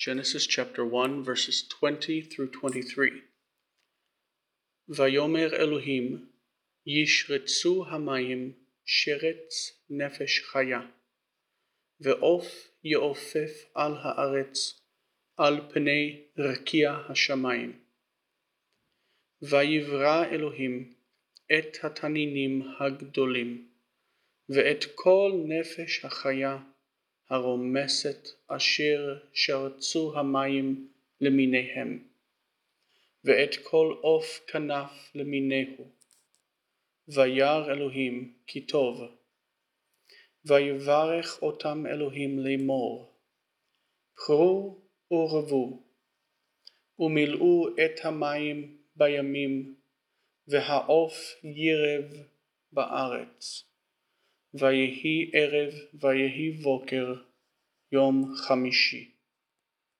Genesis chapter 1, verses 20 through 23. ויאמר אלוהים, ישרצו המים שרץ נפש חיה, ועוף יעופף על הארץ, על פני רקיע השמיים. ויברא אלוהים את התנינים הגדולים, ואת כל נפש החיה הרומסת אשר שרצו המים למיניהם, ואת כל עוף כנף למיניהו. וירא אלוהים כי טוב. ויברך אותם אלוהים לאמור, פרו ורבו, ומילאו את המים בימים, והעוף ירב בארץ. ויהי ערב ויהי בוקר יום חמישי.